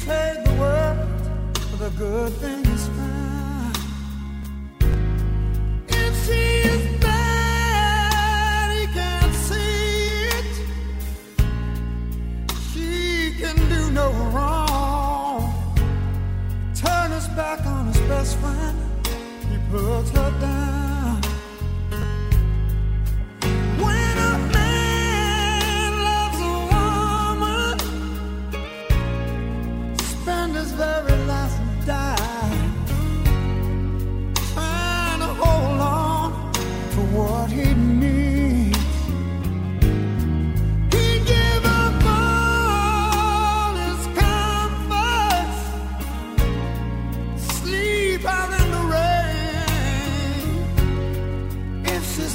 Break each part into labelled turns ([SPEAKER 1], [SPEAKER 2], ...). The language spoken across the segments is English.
[SPEAKER 1] trade the world for the good things found. If she is bad, he can't see it. She can do no wrong. Turn his back on his best friend, he puts her down.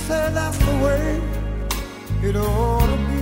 [SPEAKER 1] say that's the way it ought to be.